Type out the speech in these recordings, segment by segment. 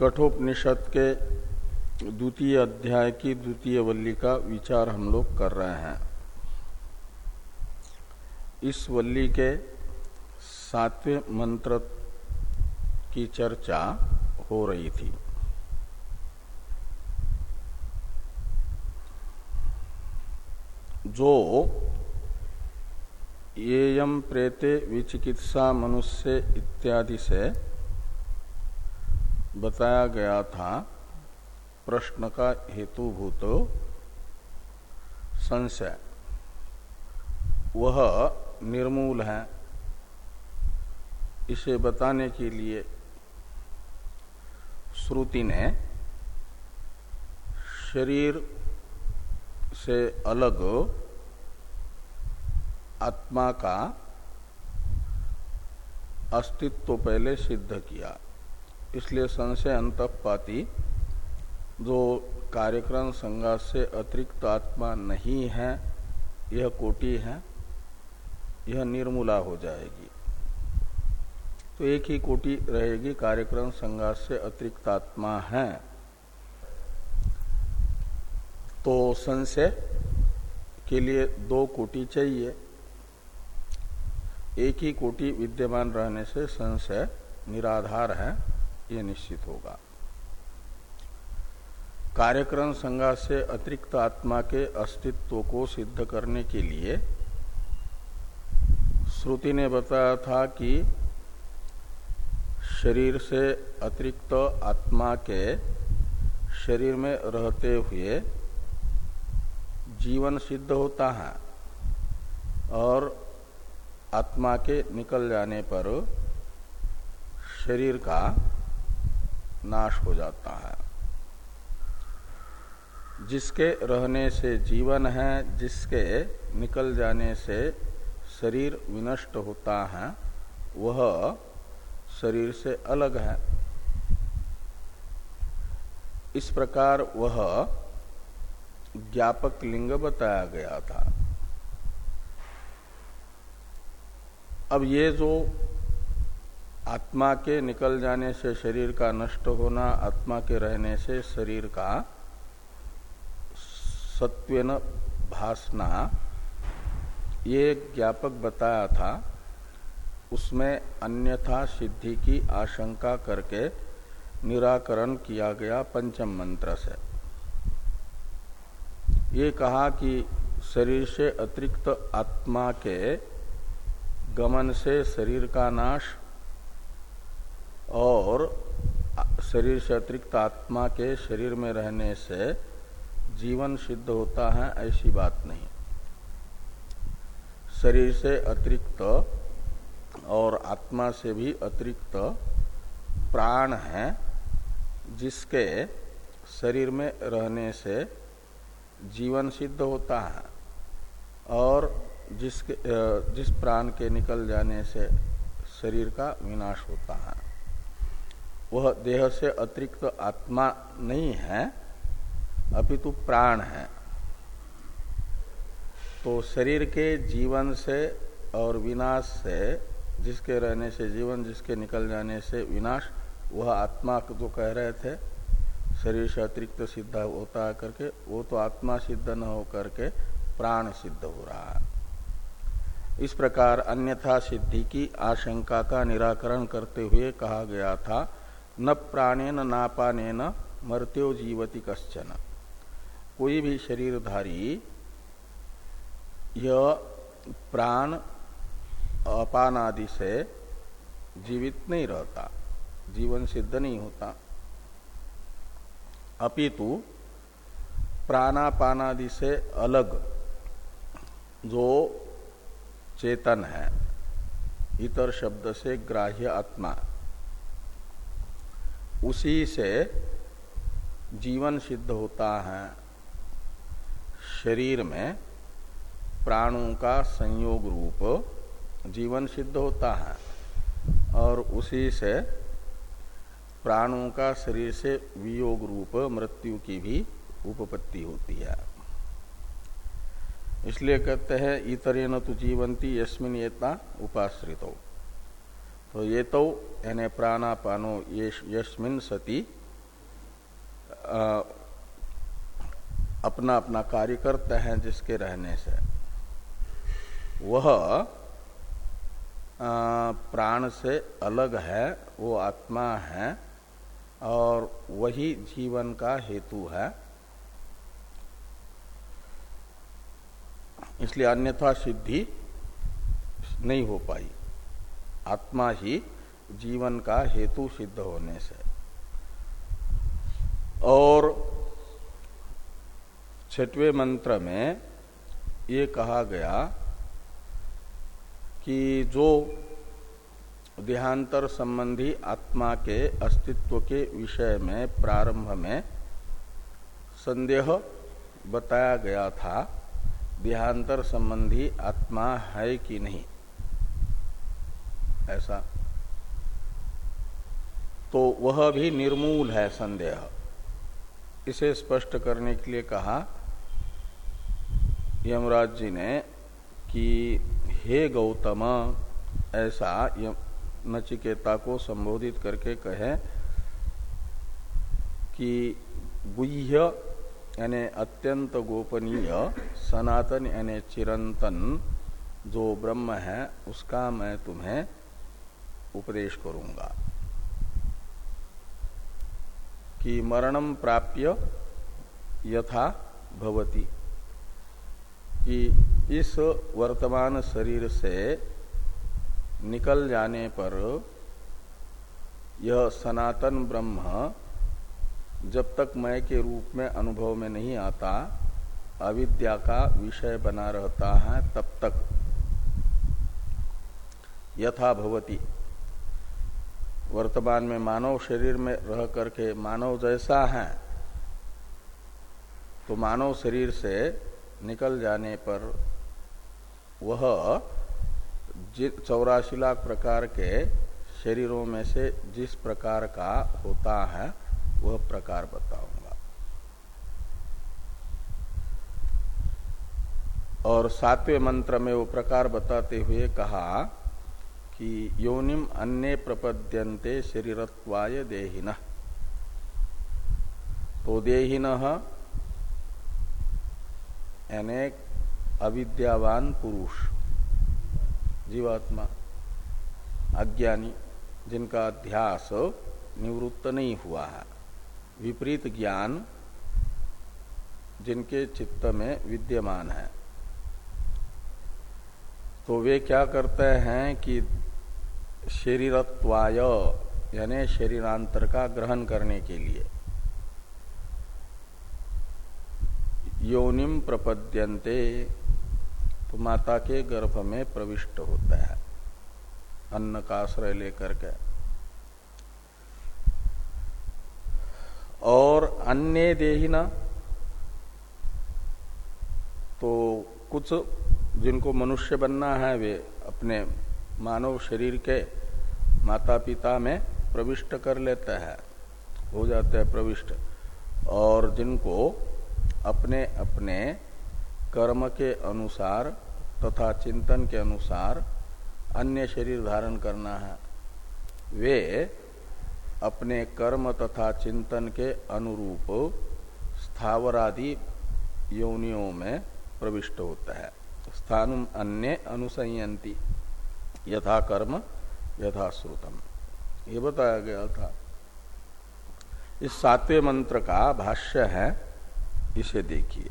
कठोपनिषद के द्वितीय अध्याय की द्वितीय वल्ली का विचार हम लोग कर रहे हैं। इस वल्ली के सातवें मंत्र की चर्चा हो रही थी। जो येयम प्रेते विचिकित्सा मनुष्य इत्यादि से बताया गया था, प्रश्न का हेतुभूत संशय। वह निर्मूल है। इसे बताने के लिए श्रुति ने शरीर से अलग आत्मा का अस्तित्व पहले सिद्ध किया। इसलिए संशय अंतपाती जो कार्यक्रम संघात से अतिरिक्त आत्मा नहीं है, यह कोटि है, यह निर्मूला हो जाएगी। तो एक ही कोटि रहेगी, कार्यक्रम संघात से अतिरिक्त आत्मा है। तो संशय के लिए दो कोटि चाहिए। एक ही कोटि विद्यमान रहने से संशय निराधार है। ये निश्चित होगा। कार्यक्रम संज्ञा से अतिरिक्त आत्मा के अस्तित्व को सिद्ध करने के लिए श्रुति ने बताया था कि शरीर से अतिरिक्त आत्मा के शरीर में रहते हुए जीवन सिद्ध होता है और आत्मा के निकल जाने पर शरीर का नाश हो जाता है। जिसके रहने से जीवन है, जिसके निकल जाने से शरीर विनष्ट होता है, वह शरीर से अलग है। इस प्रकार वह ज्ञापक लिंग बताया गया था। अब ये जो आत्मा के निकल जाने से शरीर का नष्ट होना, आत्मा के रहने से शरीर का सत्वेन भासना, ये ज्ञापक बताया था। उसमें अन्यथा सिद्धि की आशंका करके निराकरण किया गया पंचम मंत्र से। ये कहा कि शरीर से अतिरिक्त आत्मा के गमन से शरीर का नाश और शरीर से अतिरिक्त आत्मा के शरीर में रहने से जीवन सिद्ध होता है, ऐसी बात नहीं। शरीर से अतिरिक्त और आत्मा से भी अतिरिक्त प्राण है, जिसके शरीर में रहने से जीवन सिद्ध होता है और जिसके जिस प्राण के निकल जाने से शरीर का विनाश होता है। वह देह से अतिरिक्त आत्मा नहीं है, अपितु प्राण है। तो शरीर के जीवन से और विनाश से, जिसके रहने से जीवन, जिसके निकल जाने से विनाश, वह आत्मा जो कह रहे थे, शरीर से अतिरिक्त सिद्ध होता करके, वो तो आत्मा सिद्ध न हो करके प्राण सिद्ध हो रहा है। इस प्रकार अन्यथा सिद्धि की आशंका का निराकरण करते हुए कहा गया था न प्राणेन नापानेन मर्त्यो जीवती कश्चन। कोई भी शरीरधारी यह प्राण अपान आदि से जीवित नहीं रहता, जीवन सिद्ध नहीं होता। अपितु प्राणापानादि से अलग जो चेतन है, इतर शब्द से ग्राह्य आत्मा। उसी से जीवन सिद्ध होता है। शरीर में प्राणों का संयोग रूप जीवन सिद्ध होता है और उसी से प्राणों का शरीर से वियोग रूप मृत्यु की भी उपपत्ति होती है। इसलिए कहते हैं इतरे न तो जीवंती यस्मिन येता उपाश्रित। हो तो ये तो यानी प्राणापानो यशमिन सती अपना अपना कार्य करते हैं जिसके रहने से। वह प्राण से अलग है, वो आत्मा है, और वही जीवन का हेतु है। इसलिए अन्यथा सिद्धि नहीं हो पाई। आत्मा ही जीवन का हेतु सिद्ध होने से। और छठवें मंत्र में ये कहा गया कि जो देहांतर संबंधी आत्मा के अस्तित्व के विषय में प्रारंभ में संदेह बताया गया था, देहांतर संबंधी आत्मा है कि नहीं। ऐसा। तो वह भी निर्मूल है संदेह। इसे स्पष्ट करने के लिए कहा यमराज जी ने कि हे गौतम, ऐसा नचिकेता को संबोधित करके कहे कि गुह्य यानी अत्यंत गोपनीय, सनातन यानी चिरंतन जो ब्रह्म है, उसका मैं तुम्हें उपदेश करूँगा। कि मरणम प्राप्य यथा भवती। कि इस वर्तमान शरीर से निकल जाने पर यह सनातन ब्रह्म जब तक मय के रूप में अनुभव में नहीं आता, अविद्या का विषय बना रहता है, तब तक यथा भवती। वर्तमान में मानव शरीर में रह करके मानव जैसा है तो मानव शरीर से निकल जाने पर वह चौरासी लाख प्रकार के शरीरों में से जिस प्रकार का होता है, वह प्रकार बताऊँगा। और सातवें मंत्र में वो प्रकार बताते हुए कहा कि योनिम अन्य प्रपद्यन्ते शरीरत्वाय देहिन। तो देहिन यानी अविद्यावान पुरुष, जीवात्मा, अज्ञानी, जिनका अध्यास निवृत्त नहीं हुआ है। विपरीत ज्ञान, जिनके चित्त में विद्यमान है। तो वे क्या करते हैं कि शरीरत्वाय, यानी शरीरांतर का ग्रहण करने के लिए। योनिम प्रपद्यन्ते तो माता के गर्भ में प्रविष्ट होता है अन्न का आश्रय लेकर के। और अन्य देहिना तो कुछ जिनको मनुष्य बनना है, वे अपने मानव शरीर के माता पिता में प्रविष्ट कर लेते हैं। हो जाते हैं प्रविष्ट। और जिनको अपने अपने कर्म के अनुसार तथा चिंतन के अनुसार अन्य शरीर धारण करना है, वे अपने कर्म तथा चिंतन के अनुरूप स्थावरादि योनियों में प्रविष्ट होता है। स्थान अन्य अनुसंयंती यथा कर्म यथा श्रुतम ये बताया गया था। इस सातवें मंत्र का भाष्य है, इसे देखिए।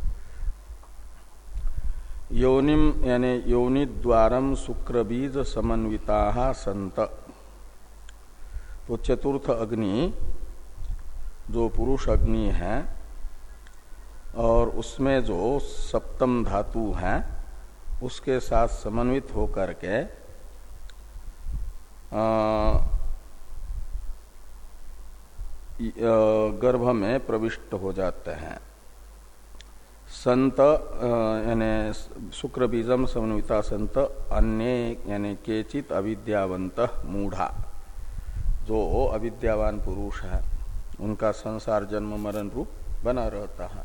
योनिम, यानी योनि द्वारम शुक्र बीज समन्विता संत। तो चतुर्थ अग्नि जो पुरुष अग्नि है, और उसमें जो सप्तम धातु है, उसके साथ समन्वित होकर के गर्भ में प्रविष्ट हो जाते हैं। संत यानी शुक्र बीजम समन्विता संत, अन्य, यानी केचित अविद्यावंत मूढ़ा, जो अविद्यावान पुरुष है। उनका संसार, जन्म, मरण रूप बना रहता है।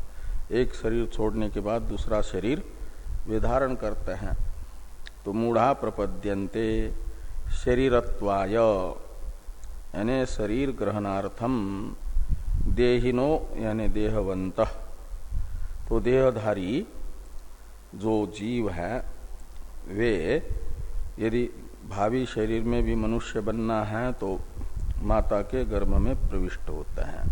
एक शरीर छोड़ने के बाद दूसरा शरीर विधारण करते हैं। तो मूढ़ा प्रपद्यन्ते। शरीरत्वाय। यानी शरीर ग्रहणार्थम देहिनो यानी देहवंत तो देहधारी जो जीव है, वे यदि भावी शरीर में भी मनुष्य बनना है तो माता के गर्भ में प्रविष्ट होते हैं।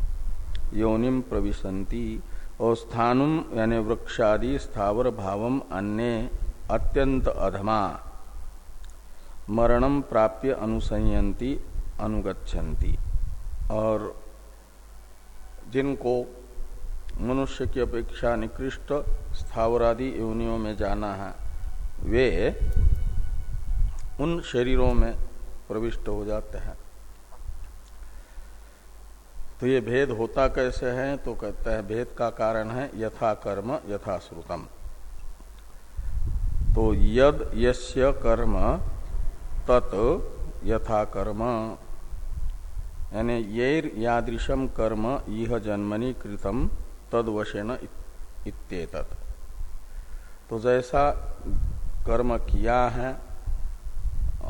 योनिम प्रविशंति और स्थानुम यानी वृक्षादि स्थावर भावम अन्य अत्यंत अधमा। मरणम प्राप्य अनुसंयंती अनुगछन्ति और जिनको मनुष्य की अपेक्षा निकृष्ट स्थावरादि योनियों में जाना है, वे उन शरीरों में प्रविष्ट हो जाते हैं। तो ये भेद होता कैसे है? तो कहते हैं, भेद का कारण है यथा कर्म यथा श्रुतम तो यद यस्य कर्म तत् यथा कर्म। यानी येर यादृशम कर्म यह जन्मनि कृतम तदवशेन इत्येतत। तो जैसा कर्म किया है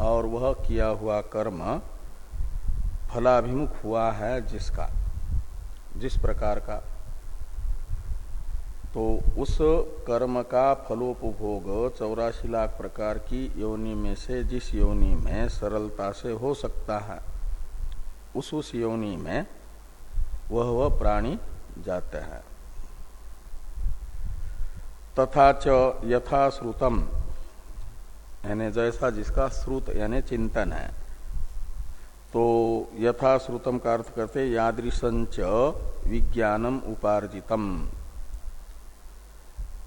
और वह किया हुआ कर्म फलाभिमुख हुआ है जिसका, जिस प्रकार का तो उस कर्म का फलोपभोग चौरासी लाख प्रकार की योनि में से जिस योनि में सरलता से हो सकता है, उस उस योनि में वह वह प्राणी जाते हैं। तथा च यथा श्रुतम यानी जैसा जिसका श्रुत यानी चिंतन है। तो यथा श्रुतम का अर्थ करते यादृशंच विज्ञानम उपार्जितम।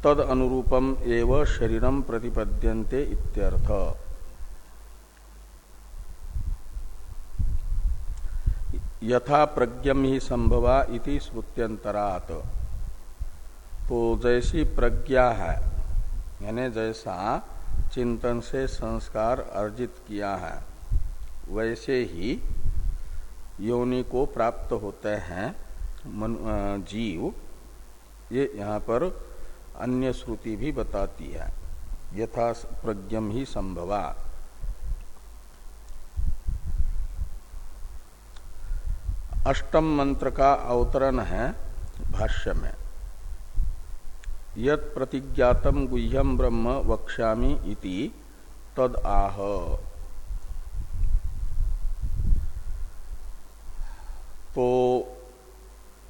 तद अनुरूपम एव शरीरम प्रतिपद्यन्ते इत्यर्थ। यथा प्रज्ञम ही संभवा इति श्रुत्यंतरात तो जैसी प्रज्ञा है, यानी जैसा चिंतन से संस्कार अर्जित किया है, वैसे ही योनि को प्राप्त होते हैं जीव। ये यहाँ पर अन्य श्रुति भी बताती है। यथा प्रज्ञम ही संभवा। अष्टम मंत्र का अवतरण है भाष्य में। यत प्रतिज्ञातम गुह्यम ब्रह्म वक्ष्यामि इति तद आह। तो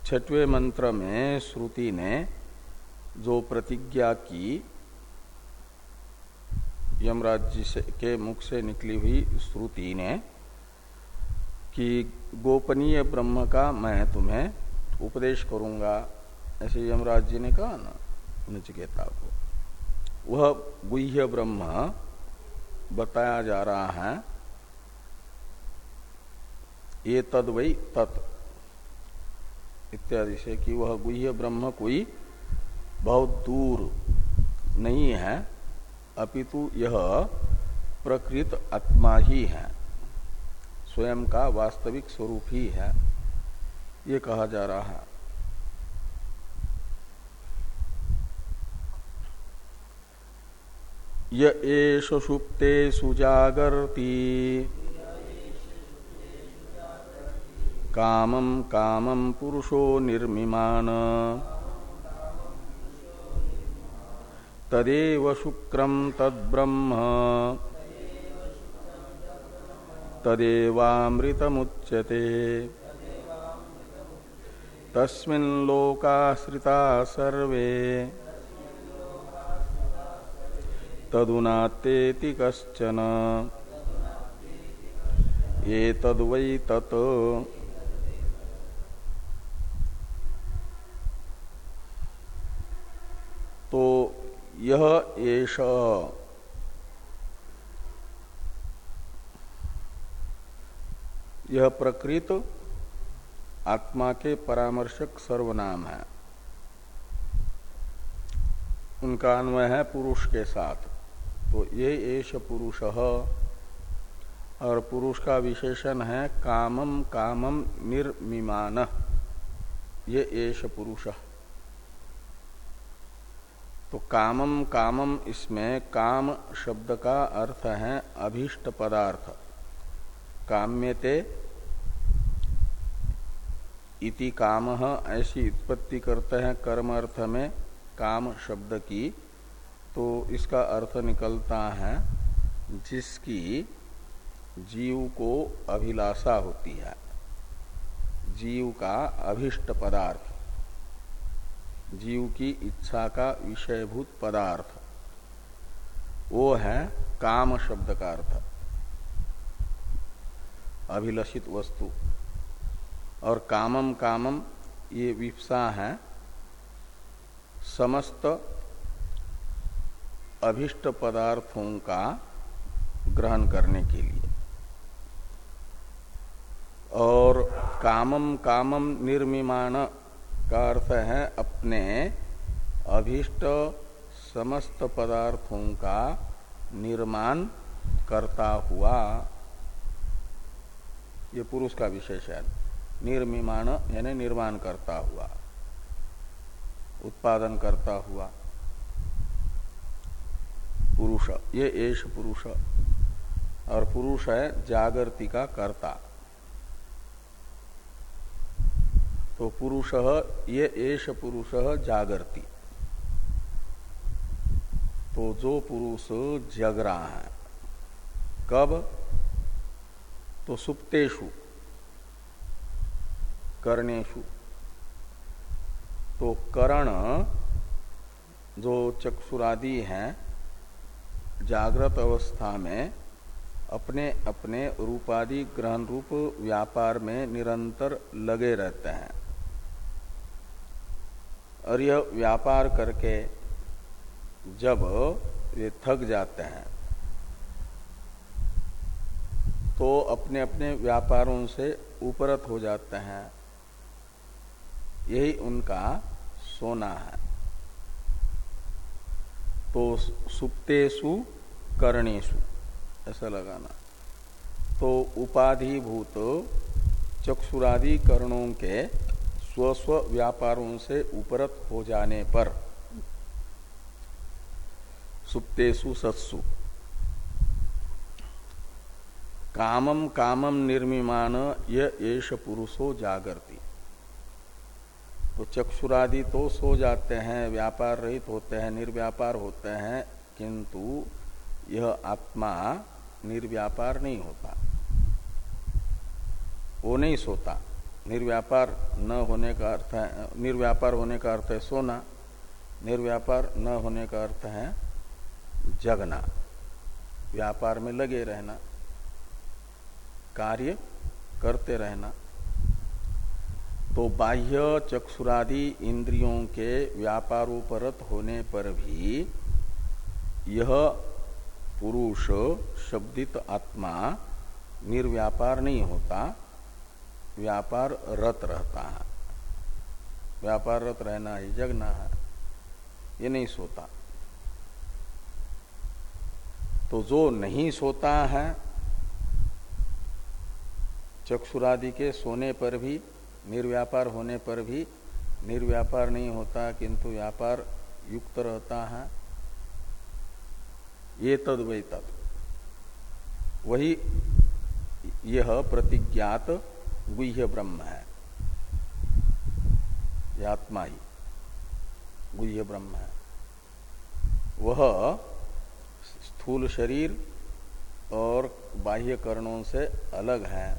छठवें मंत्र में श्रुति ने जो प्रतिज्ञा की यमराज जी से, के मुख से निकली हुई श्रुति ने, कि गोपनीय ब्रह्म का मैं तुम्हें उपदेश करूँगा, ऐसे यमराज जी ने कहा ना, नचिकेता को। वह गुह्य ब्रह्म बताया जा रहा है, ये तद वही तत्, इत्यादि से कि वह गुह्य ब्रह्म कोई बहुत दूर नहीं है, अपितु यह प्रकृत आत्मा ही है। स्वयं का वास्तविक स्वरूप ही है, ये कहा जा रहा है। ये सुप्ते सुजागरती। कामम कामम पुरुषो निर्मिमान। तदेव शुक्रम तद्ब्रह्म। तदेवामृतमुच्यते। तस्मिन् लोकाश्रिता सर्वे। तदुनातेति कश्चन। ये तद्वै तत् तो यह एष। यह प्रकृत आत्मा के परामर्शक सर्वनाम है। उनका अन्वय है पुरुष के साथ। तो ये एश पुरुष। और पुरुष का विशेषण है कामम कामम निर्मिमान। ये एश पुरुष। तो कामम कामम इसमें काम शब्द का अर्थ है अभीष्ट पदार्थ। काम्यते इति काम ऐसी उत्पत्ति करते हैं कर्म अर्थ में काम शब्द की तो इसका अर्थ निकलता है जिसकी जीव को अभिलाषा होती है। जीव का अभिष्ट पदार्थ। जीव की इच्छा का विषयभूत पदार्थ। वो है काम शब्द का अर्थ। अभिलषित वस्तु। और कामम कामम ये विप्सा है। समस्त अभिष्ट पदार्थों का ग्रहण करने के लिए। और कामम कामम निर्मिमाण का अर्थ है अपने अभिष्ट समस्त पदार्थों का निर्माण करता हुआ। ये पुरुष का विशेष है। निर्मिमाण यानी निर्माण करता हुआ, उत्पादन करता हुआ। पुरुष, ये एश पुरुष, और पुरुष है जागृति का कर्ता। तो पुरुष ये एश पुरुष जागृति तो जो पुरुष जग रहा है, कब? तो सुप्तेशु कर्णेशु तो करण जो चक्षुरादि हैं, जागृत अवस्था में अपने अपने रूपादि ग्रहण रूप व्यापार में निरंतर लगे रहते हैं। और यह व्यापार करके जब ये थक जाते हैं तो अपने अपने व्यापारों से उपरत हो जाते हैं। यही उनका सोना है। तो सुप्तेशु कर्णेशु ऐसा लगाना। तो उपाधिभूत चक्षुरादि करणों के स्वस्व व्यापारों से उपरत हो जाने पर सुप्तेशु सत्सु। कामम कामम निर्मिमान येष पुरुषो जागरती। तो चक्षुरादि तो सो जाते हैं, व्यापार रहित होते हैं, निर्व्यापार होते हैं, किंतु यह आत्मा निर्व्यापार नहीं होता। वो नहीं सोता। निर्व्यापार न होने का अर्थ है, निर्व्यापार होने का अर्थ है सोना, निर्व्यापार न होने का अर्थ है जगना। व्यापार में लगे रहना, कार्य करते रहना। तो बाह्य चक्षुरादि इंद्रियों के व्यापारोपरत होने पर भी यह पुरुष शब्दित आत्मा निर्व्यापार नहीं होता व्यापार रत रहता है। व्यापार रत रहना ही, जगना है। ये नहीं सोता। तो जो नहीं सोता है, चक्षुरादि के सोने पर भी, निर्व्यापार होने पर भी, निर्व्यापार नहीं होता, किंतु व्यापार युक्त रहता है। ये तद वही तद। वही यह प्रतिज्ञात गुह्य ब्रह्म है। आत्मा ही। गुह्य ब्रह्म है। वह स्थूल शरीर और बाह्य करणों से अलग है।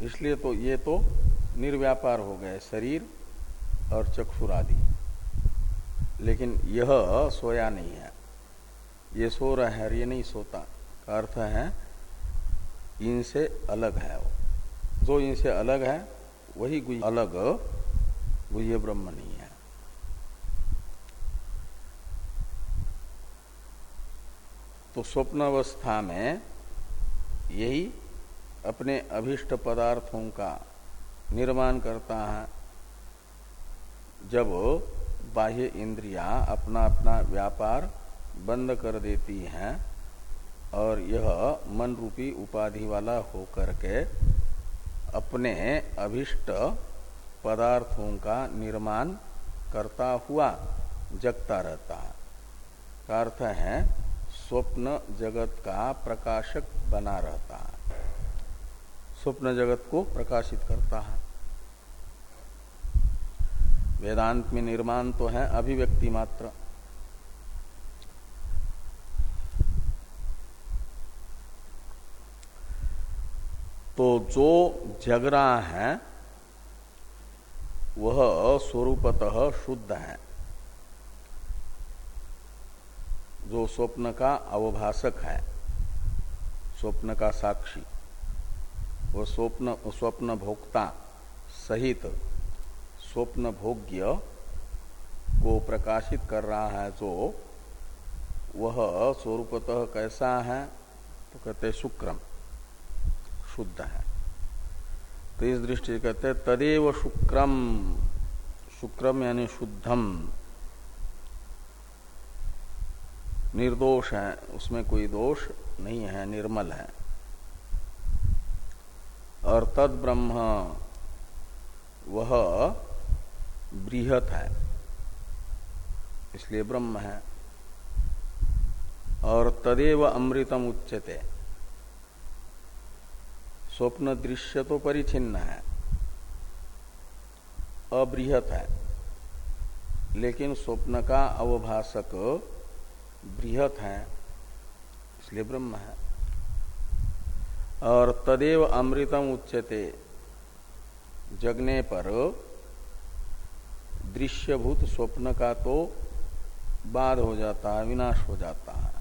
इसलिए तो ये तो निर्व्यापार हो गए, शरीर और चक्षुरादि। लेकिन यह सोया नहीं है। ये सो रहा है ये नहीं सोता। का अर्थ है इनसे अलग है वो। जो इनसे अलग है, वही अलग, गुह्य ब्रह्म नहीं है। तो स्वप्न अवस्था में यही अपने अभिष्ट पदार्थों का निर्माण करता है। जब बाह्य इंद्रिया अपना अपना व्यापार बंद कर देती हैं और यह मन रूपी उपाधि वाला होकर के अपने अभिष्ट पदार्थों का निर्माण करता हुआ जगता रहता है। का अर्थ है, स्वप्न जगत का प्रकाशक बना रहता है। स्वप्न जगत को प्रकाशित करता है। वेदांत में निर्माण तो है अभिव्यक्ति मात्र। तो जो जग रहा है, वह स्वरूपतः शुद्ध है। जो स्वप्न का अवभाषक है, स्वप्न का साक्षी, वह स्वप्न स्वप्न भोक्ता सहित स्वप्न भोग्य को प्रकाशित कर रहा है, जो वह स्वरूपतः कैसा है तो कहते शुक्रम। शुद्ध है। तो इस दृष्टि से कहते हैं, तदेव शुक्रम शुक्रम यानी शुद्धम। निर्दोष है, उसमें कोई दोष नहीं है, निर्मल है। और तद ब्रह्म वह बृहत है, इसलिए ब्रह्म है। और तदेव अमृतम उच्चते स्वप्न दृश्य तो परिचिन्न है, अबृहत है। लेकिन स्वप्न का अवभाषक बृहत है, इसलिए ब्रह्म है। और तदेव अमृतम उच्चते जगने पर दृश्यभूत स्वप्न का तो बाद हो जाता है, विनाश हो जाता है।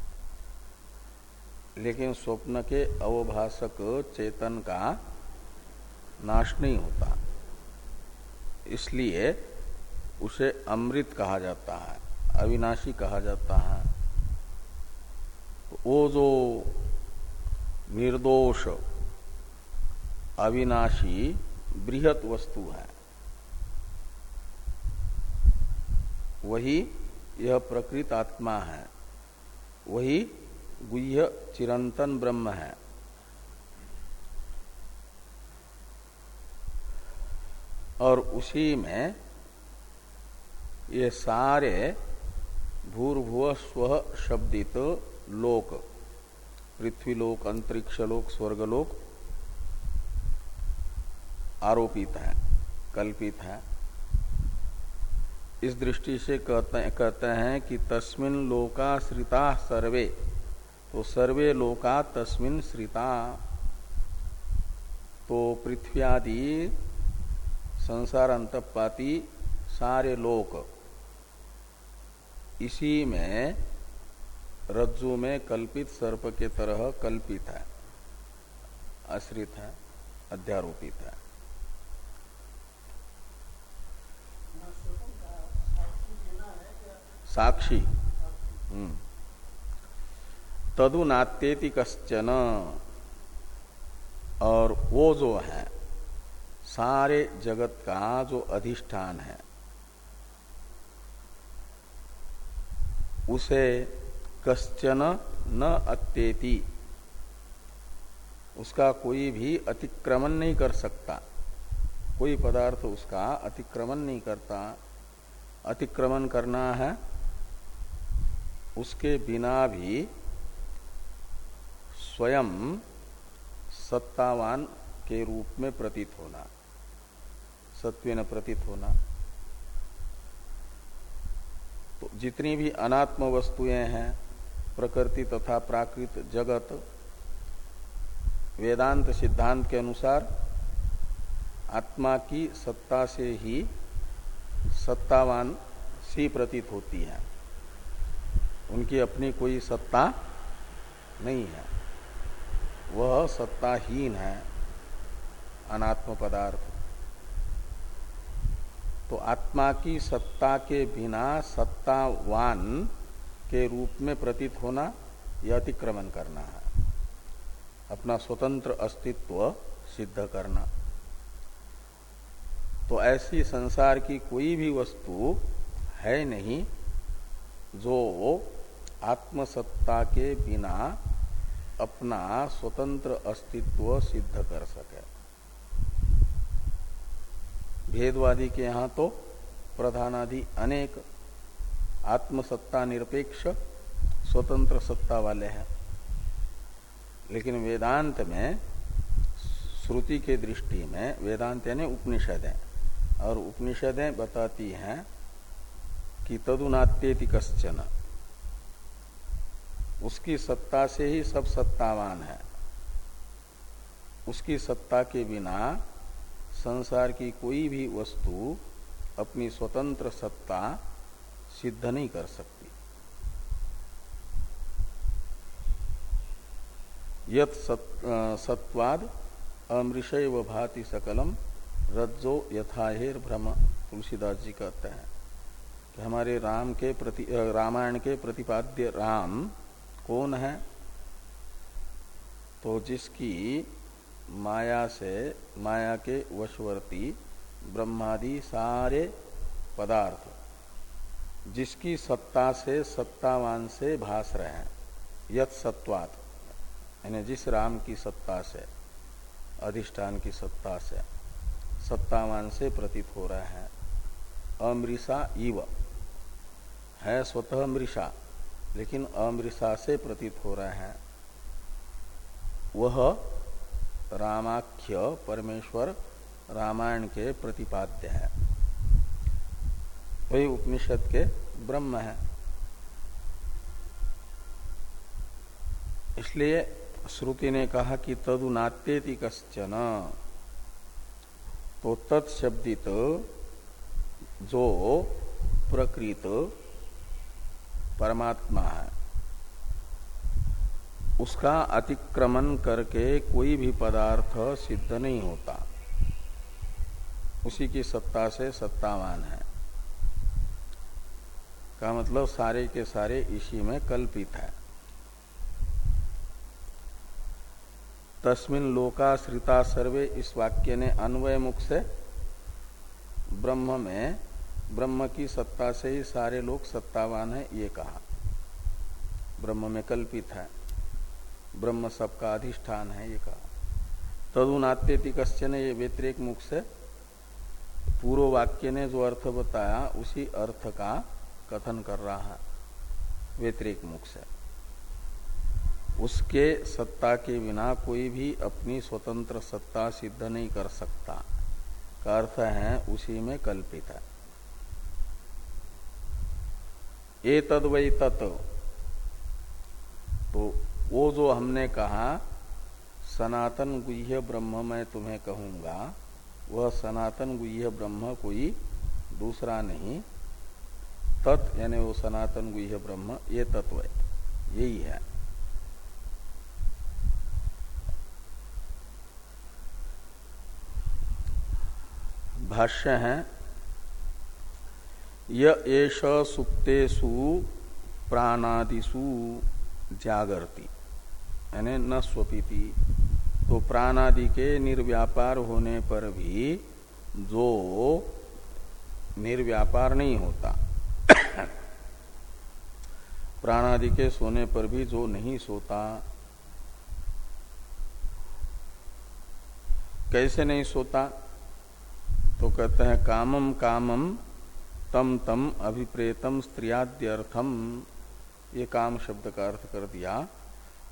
लेकिन स्वप्न के अवभाषक चेतन का नाश नहीं होता। इसलिए उसे अमृत कहा जाता है, अविनाशी कहा जाता है। वो जो निर्दोष, अविनाशी, बृहत वस्तु है, वही यह प्रकृत आत्मा है, वही गुह्य चिरंतन ब्रह्म है। और उसी में ये सारे भूर्भुव स्व शब्दित लोक पृथ्वीलोक अंतरिक्ष लोक स्वर्गलोक आरोपित है कल्पित है। इस दृष्टि से कहते, कहते हैं कि तस्मिन लोकाश्रिता सर्वे। तो सर्वे लोका तस्मिन श्रिता। तो पृथ्वी आदि संसार अंतपाती सारे लोक। इसी में रज्जु में कल्पित सर्प के तरह कल्पित है, आश्रित है, अध्यारोपित है। साक्षी। हम्म। तदु नात्येति कश्चन। और वो जो है, सारे जगत का जो अधिष्ठान है, उसे कश्चन न अत्येति। उसका कोई भी अतिक्रमण नहीं कर सकता। कोई पदार्थ उसका अतिक्रमण नहीं करता। अतिक्रमण करना है, उसके बिना भी स्वयं सत्तावान के रूप में प्रतीत होना सत्व प्रतीत होना। तो जितनी भी अनात्म वस्तुएँ हैं, प्रकृति तथा प्राकृत जगत, वेदांत सिद्धांत के अनुसार आत्मा की सत्ता से ही सत्तावान सी प्रतीत होती है। उनकी अपनी कोई सत्ता नहीं है। वह सत्ताहीन है, अनात्म पदार्थ। तो आत्मा की सत्ता के बिना सत्तावान के रूप में प्रतीत होना यह अतिक्रमण करना है। अपना स्वतंत्र अस्तित्व सिद्ध करना। तो ऐसी संसार की कोई भी वस्तु है नहीं जो आत्मसत्ता के बिना अपना स्वतंत्र अस्तित्व सिद्ध कर सके। भेदवादी के यहाँ तो प्रधानादि अनेक आत्मसत्ता निरपेक्ष स्वतंत्र सत्ता वाले हैं। लेकिन वेदांत में, श्रुति के दृष्टि में, वेदांत यानी उपनिषदें, और उपनिषदें बताती हैं कि तदुनात्यति कश्चन। उसकी सत्ता से ही सब सत्तावान है। उसकी सत्ता के बिना संसार की कोई भी वस्तु अपनी स्वतंत्र सत्ता सिद्ध नहीं कर सकती। यत सत्वाद अमृषय व भाति सकलम रज्जो यथाहेर भ्रम। तुलसीदास जी कहते हैं कि हमारे राम के प्रति रामायण के प्रतिपाद्य राम कौन है? तो जिसकी माया से, माया के वशवर्ती ब्रह्मादि सारे पदार्थ, जिसकी सत्ता से, सत्तावान से भास रहे हैं, यत सत्वात, यानी जिस राम की सत्ता से, अधिष्ठान की सत्ता से, सत्तावान से प्रतीत हो रहे हैं। अमृषा इव, है स्वतः मृषा। लेकिन अमृषा से प्रतीत हो रहा है। वह रामाख्य परमेश्वर रामायण के प्रतिपाद्य है। वही उपनिषद के ब्रह्म है। इसलिए श्रुति ने कहा कि तदु नात्येति कश्चन। तो तत्शब्दित जो प्रकृत परमात्मा है। उसका अतिक्रमण करके कोई भी पदार्थ सिद्ध नहीं होता। उसी की सत्ता से सत्तावान है। का मतलब सारे के सारे इसी में कल्पित है। तस्मिन लोकाश्रिता सर्वे इस वाक्य ने अन्वय मुख से ब्रह्म में ब्रह्म की सत्ता से ही सारे लोग सत्तावान है, ये कहा। ब्रह्म में कल्पित है। ब्रह्म सबका अधिष्ठान है, ये कहा। तदुनात्यति कश्चन ये व्यतिरिक मुख से पूर्व वाक्य ने जो अर्थ बताया, उसी अर्थ का कथन कर रहा है, व्यतिरिक मुख से। उसके सत्ता के बिना कोई भी अपनी स्वतंत्र सत्ता सिद्ध नहीं कर सकता। का अर्थ है, उसी में कल्पित है। ए तद वही तत् तो वो जो हमने कहा, सनातन गुह्य ब्रह्म मैं तुम्हें कहूँगा, वह सनातन गुह्य ब्रह्म कोई दूसरा नहीं। तत् यानी वो सनातन गुह्य ब्रह्म, ये तत्व यही है। भाष्य है येष सुप्तेषु प्राणादिषु जागरती। यानी न स्वपीति। तो प्राणादि के निर्व्यापार होने पर भी जो निर्व्यापार नहीं होता, प्राणादि के सोने पर भी जो नहीं सोता, कैसे नहीं सोता? तो कहते हैं कामम कामम तम तम अभिप्रेतम स्त्रियाद्यर्थम। ये काम शब्द का अर्थ कर दिया।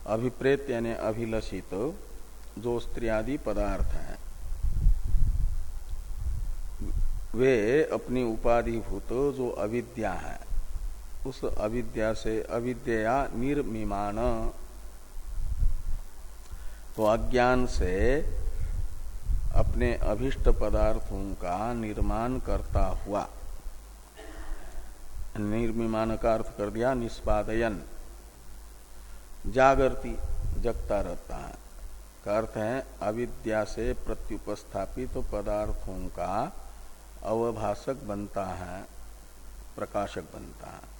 अभिप्रेत यानी अभिलषित, जो स्त्रियादि पदार्थ हैं। वे अपनी उपाधिभूत, जो अविद्या है, उस अविद्या से अविद्या निर्मिमान तो अज्ञान से अपने अभिष्ट पदार्थों का निर्माण करता हुआ निर्मिमान का अर्थ कर दिया, निष्पादयन। जागृति जगता रहता है। का अर्थ है, अविद्या से प्रत्युपस्थापित तो पदार्थों का अवभाषक बनता है, प्रकाशक बनता है।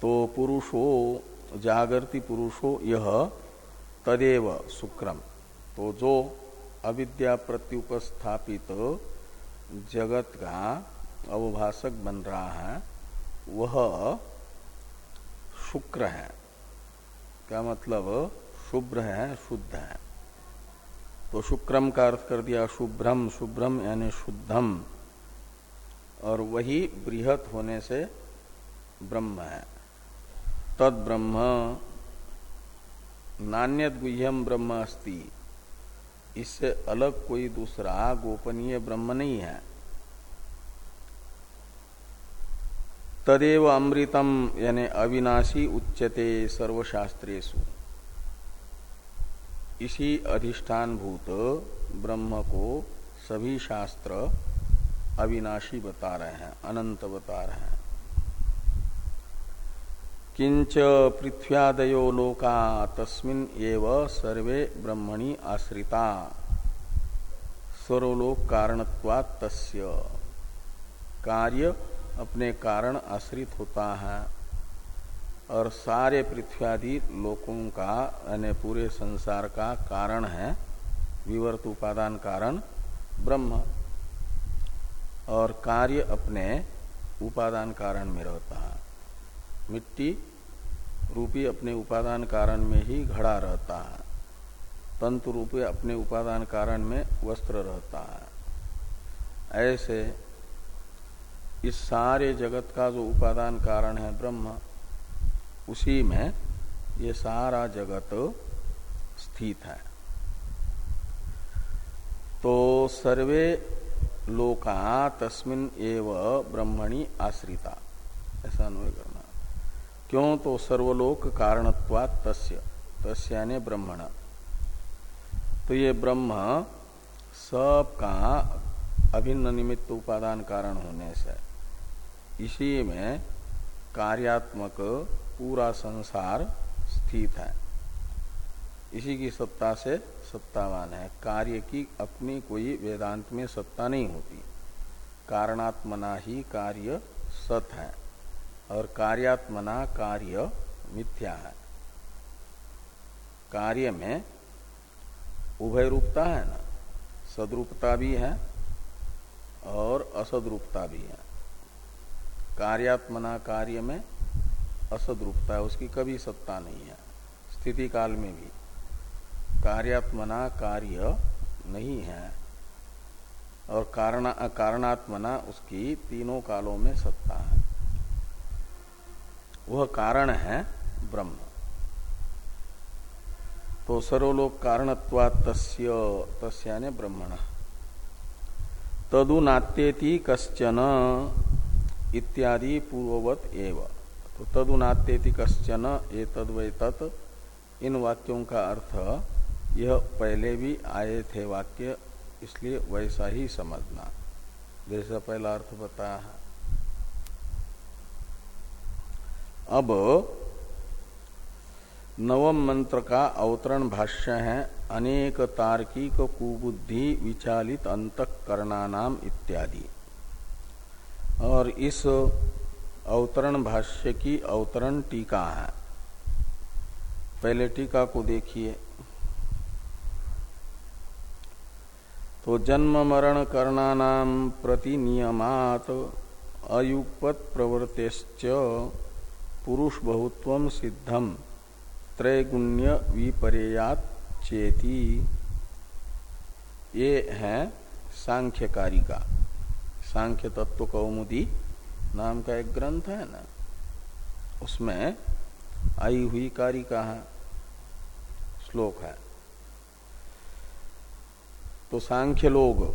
तो पुरुषो, जागृति पुरुषो, यह तदेव शुक्रम तो जो अविद्या प्रत्युपस्थापित तो जगत का अवभाषक बन रहा है, वह शुक्र है। क्या मतलब? शुभ्र है, शुद्ध है। तो शुक्रम का अर्थ कर दिया, शुभ्रम शुभ्रम यानी शुद्धम। और वही बृहत होने से ब्रह्म है। तद ब्रह्म नान्यत गुह्यम ब्रह्म अस्ति। इससे अलग कोई दूसरा गोपनीय ब्रह्म नहीं है। तदेव अमृतम यानी अविनाशी उच्चते सर्वशास्त्रेशु इसी अधिष्ठान भूत ब्रह्म को सभी शास्त्र अविनाशी बता रहे हैं, अनंत बता रहे हैं। किंच पृथ्व्यादयो लोका तस्मिन एव सर्वे ब्रह्मणि आश्रिता। सर्वलोक कारणत्वात् तस्य कार्य अपने कारण आश्रित होता है और सारे पृथ्व्यादि लोकों का यानी पूरे संसार का कारण है, विवर्त उपादान कारण ब्रह्म। और कार्य अपने उपादान कारण में रहता है। मिट्टी रूपी अपने उपादान कारण में ही घड़ा रहता है। तंतु रूपी अपने उपादान कारण में वस्त्र रहता है। ऐसे इस सारे जगत का जो उपादान कारण है ब्रह्म, उसी में ये सारा जगत स्थित है। तो सर्वे लोका तस्मिन एव ब्रह्मणि आश्रिता। ऐसा अनुय करना क्यों? तो सर्वलोक कारणत्वात तस्य तस्य ने ब्रह्मण। तो ये ब्रह्म सबका अभिन्न निमित्त उपादान कारण होने से। इसी में कार्यात्मक पूरा संसार स्थित है। इसी की सत्ता से सत्तावान है। कार्य की अपनी कोई वेदांत में सत्ता नहीं होती। कारणात्मना ही कार्य सत है और कार्यात्मना कार्य मिथ्या है। कार्य में उभय रूपता है ना? सदरूपता भी है और असदरूपता भी है। कार्यात्मना कार्य में असदरूपता है, उसकी कभी सत्ता नहीं है, स्थिति काल में भी। कार्यात्मना कार्य नहीं है और कारण, कारणात्मना उसकी तीनों कालों में सत्ता है। वह कारण है ब्रह्म। तो सर्वलोक कारणत्वा तस्य, तस्याने ब्रह्मण। तदु नात्येति कश्चन इत्यादि पूर्ववत एव। तो तदु नात्येति कश्चन ये तद्वै तत् इन वाक्यों का अर्थ, यह पहले भी आए थे वाक्य, इसलिए वैसा ही समझना। जैसा पहला अर्थ बताया है। अब नवम मंत्र का अवतरण भाष्य है। अनेक तार्किक कुबुद्धि विचालित अंतकरणानाम इत्यादि। और इस अवतरण भाष्य की अवतरण टीका है। पहले टीका को देखिए। तो जन्म मरण करणानाम प्रति नियमात अयुगपत प्रवृत्तेश्च पुरुष बहुत्व सिद्धम त्रैगुण्य विपर्यात चेती ये है सांख्यकारी का। सांख्य तत्व कौमुदी नाम का एक ग्रंथ है ना। उसमें आई हुई कारिका है, श्लोक है। तो सांख्य लोग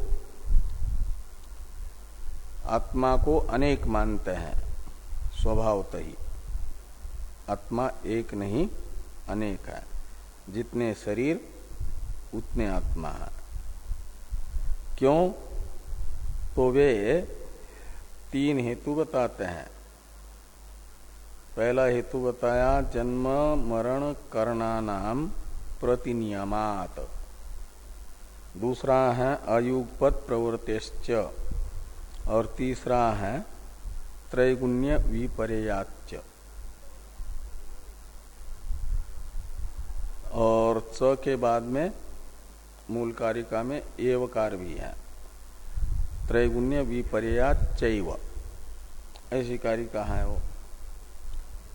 आत्मा को अनेक मानते हैं, स्वभावत ही। आत्मा एक नहीं, अनेक है। जितने शरीर, उतने आत्मा है। क्यों? तो वे तीन हेतु बताते हैं। पहला हेतु बताया, जन्म, मरण करना नाम प्रतिनियमात। दूसरा है अयुगपत प्रवृत्तिश्च। और तीसरा है, त्रैगुण्य विपर्याच और च के बाद में मूल कारिका में एवकार भी है। त्रैगुण्य विपर्या चैव। ऐसी कारिका है वो।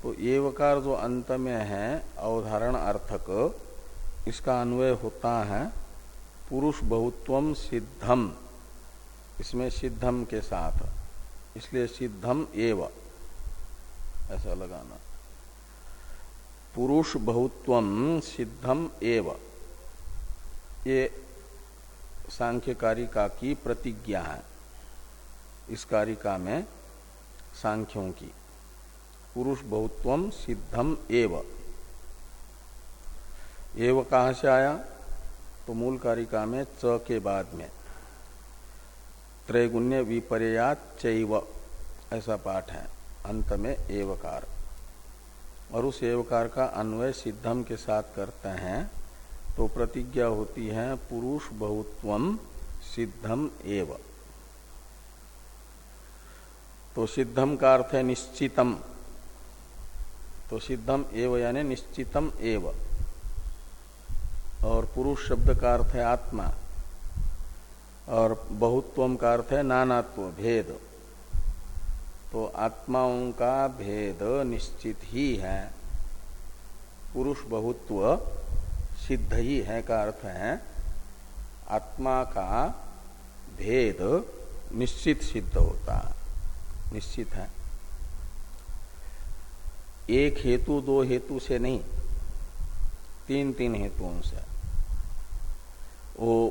तो एवकार जो अंत में है, अवधारण अर्थक, इसका अन्वय होता है पुरुष बहुत्व सिद्धम इसमें सिद्धम के साथ। इसलिए सिद्धम एव। ऐसा लगाना। पुरुष बहुत्व सिद्धम एव। ये सांख्य कारिका की प्रतिज्ञा है। इस कारिका में सांख्यों की। पुरुष बहुत्व सिद्धम एव। एव कहा से आया? तो मूल कारिका में च के बाद में। त्रैगुण्य विपर्यात चैव। ऐसा पाठ है। अंत में एवकार। और उस एवकार का अन्वय सिद्धम के साथ करते हैं तो प्रतिज्ञा होती है पुरुष बहुत्व सिद्धम एव। तो सिद्धम का अर्थ है निश्चितम। तो सिद्धम एव यानी निश्चितम एव। और पुरुष शब्द का अर्थ है आत्मा। और बहुत्वम का अर्थ है नानात्व, भेद। तो आत्माओं का भेद निश्चित ही है। पुरुष बहुत्व सिद्ध ही है का अर्थ है, आत्मा का भेद निश्चित सिद्ध होता, निश्चित है। एक हेतु, दो हेतु से नहीं, तीन तीन हेतुओं से। वो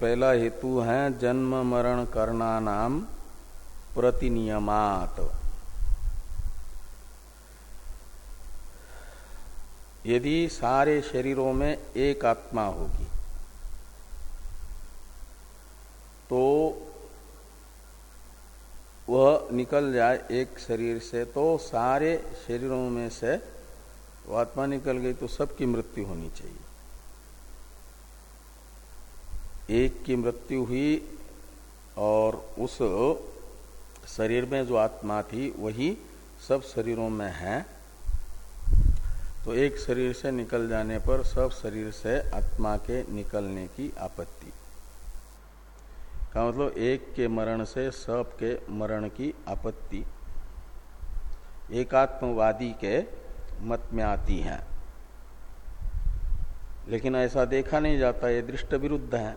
पहला हेतु है जन्म, मरण, करना, नाम। प्रतिनियमात। यदि सारे शरीरों में एक आत्मा होगी तो वह निकल जाए एक शरीर से तो सारे शरीरों में से वो आत्मा निकल गई तो सबकी मृत्यु होनी चाहिए। एक की मृत्यु हुई और उस शरीर में जो आत्मा थी, वही सब शरीरों में है। तो एक शरीर से निकल जाने पर सब शरीर से आत्मा के निकलने की आपत्ति। का मतलब एक के मरण से सब के मरण की आपत्ति। एकात्मवादी के मत में आती है। लेकिन ऐसा देखा नहीं जाता, ये दृष्ट विरुद्ध है।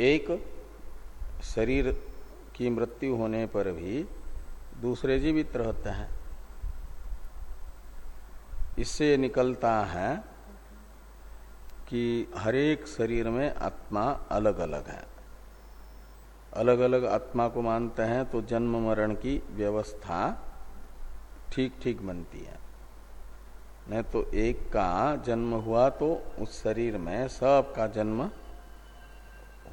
एक शरीर की मृत्यु होने पर भी दूसरे जीवित रहते हैं। इससे निकलता है कि हरेक शरीर में आत्मा अलग अलग है। अलग अलग आत्मा को मानते हैं तो जन्म मरण की व्यवस्था ठीक ठीक बनती है। नहीं तो एक का जन्म हुआ तो उस शरीर में सब का जन्म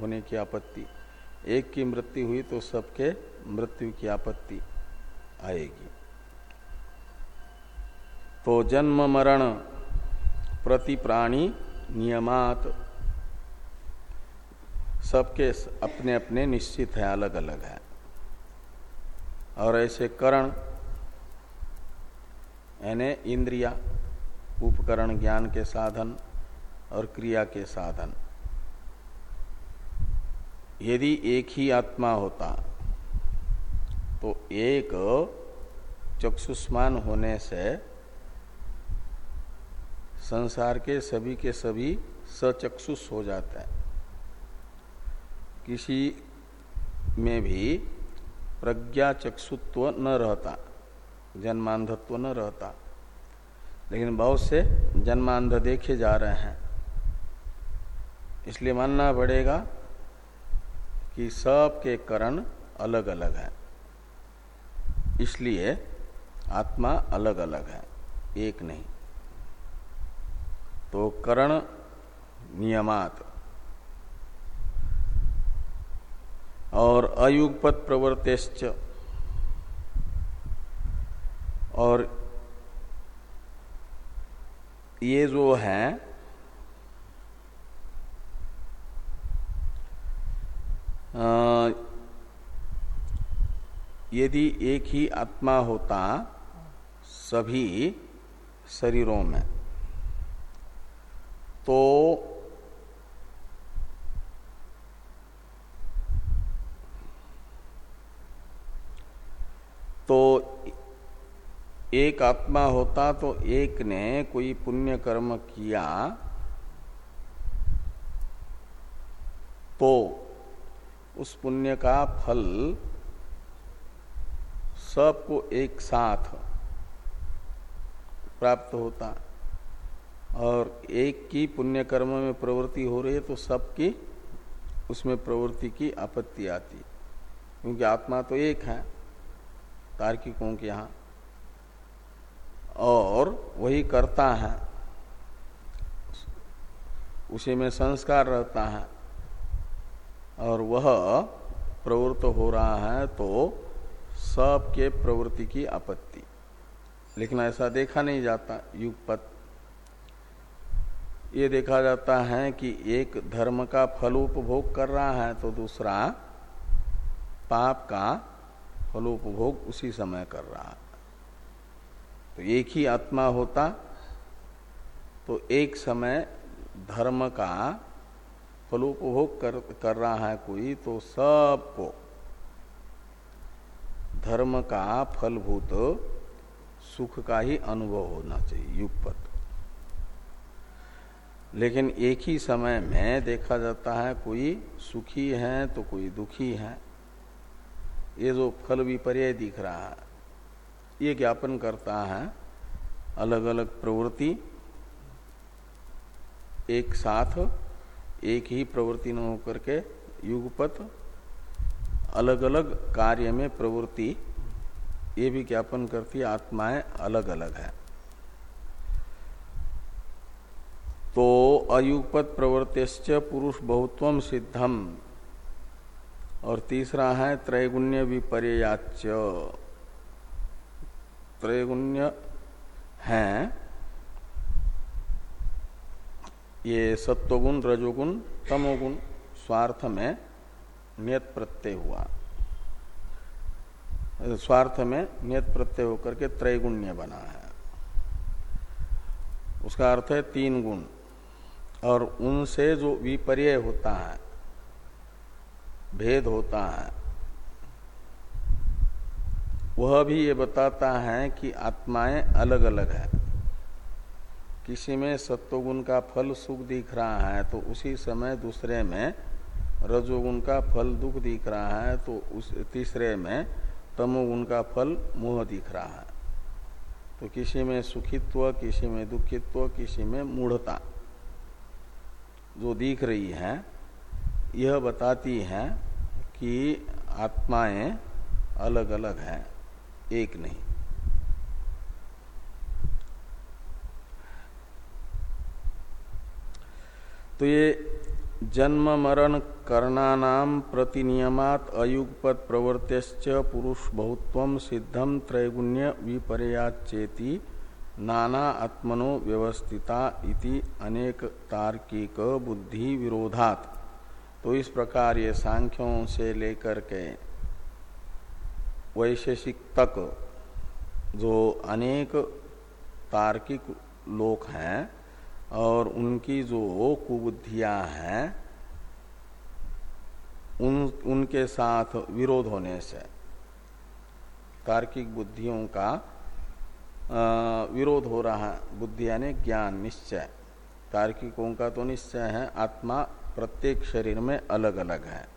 होने की आपत्ति एक की मृत्यु हुई तो सबके मृत्यु की आपत्ति आएगी। तो जन्म मरण प्रति प्राणी नियमात सबके अपने अपने निश्चित है अलग अलग है। और ऐसे करण, यानी इंद्रिया, उपकरण ज्ञान के साधन और क्रिया के साधन। यदि एक ही आत्मा होता तो एक चक्षुष्मान होने से संसार के सभी के सभी सचक्षुष हो जाते हैं। किसी में भी प्रज्ञा चक्षुत्व न रहता, जन्मांधत्व न रहता, लेकिन बहुत से जन्मांध देखे जा रहे हैं। इसलिए मानना पड़ेगा कि सब के करण अलग अलग है। इसलिए आत्मा अलग अलग है, एक नहीं। तो करण नियमात। और अयुगपत प्रवर्तेश्च। और ये जो है यदि एक ही आत्मा होता सभी शरीरों में तो तो एक आत्मा होता तो एक ने कोई पुण्य कर्म किया तो उस पुण्य का फल सबको एक साथ प्राप्त होता और एक की पुण्य कर्म में प्रवृत्ति हो रही है तो सबकी उसमें प्रवृत्ति की आपत्ति आती क्योंकि आत्मा तो एक है, तार्किकों के यहाँ। और वही करता है उसी में संस्कार रहता है। और वह प्रवृत्त हो रहा है तो सबके प्रवृत्ति की आपत्ति। लेकिन ऐसा देखा नहीं जाता, युगपत। ये देखा जाता है कि एक धर्म का फलोपभोग कर रहा है तो दूसरा पाप का फलोपभोग उसी समय कर रहा है। तो एक ही आत्मा होता तो एक समय धर्म का फलोपभोग कर, कर रहा है कोई तो सबको धर्म का फलभूत सुख का ही अनुभव होना चाहिए युगपत। लेकिन एक ही समय में देखा जाता है कोई सुखी है तो कोई दुखी है। ये जो फल विपर्य दिख रहा है ये ज्ञापन करता है अलग अलग प्रवृत्ति एक साथ एक ही प्रवृत्ति न होकर के युगपत अलग अलग कार्य में प्रवृत्ति, ये भी ज्ञापन करती आत्माएँ अलग अलग है। तो अयुगपत प्रवृत्ति पुरुष बहुत्व सिद्धम। और तीसरा है, त्रैगुण्य विपर्याच त्रैगुण्य है ये सत्वगुण, रजोगुण, तमोगुण स्वार्थ में नियत प्रत्यय हुआ। स्वार्थ में नियत प्रत्यय होकर के त्रैगुण्य बना है। उसका अर्थ है तीन गुण। और उनसे जो विपर्य होता है, भेद होता है, वह भी ये बताता है कि आत्माएँ अलग अलग है। किसी में सत्वगुण का फल सुख दिख रहा है तो उसी समय दूसरे में रजोगुण का फल दुख दिख रहा है तो उस तीसरे में तमोगुण का फल मोह दिख रहा है। तो किसी में सुखित्व, किसी में दुखित्व, किसी में मूढ़ता जो दिख रही है, यह बताती है कि आत्माएँ अलग अलग हैं, एक नहीं। तो ये जन्म मरण करणानाम प्रतिनियमात अयुगपत प्रवर्त्यश्च पुरुष बहुत्व सिद्धम त्रैगुण्य विपर्याचेति नाना आत्मनो व्यवस्थिता इति अनेक तार्किक बुद्धि विरोधात। तो इस प्रकार ये सांख्यों से लेकर के वैशेषिक तक जो अनेक तार्किक लोक हैं और उनकी जो कुबुद्धियाँ हैं, उन, उनके साथ विरोध होने से, तार्किक बुद्धियों का विरोध हो रहा है। बुद्धि यानी ज्ञान, निश्चय। तार्किकों का तो निश्चय है, आत्मा प्रत्येक शरीर में अलग अलग है।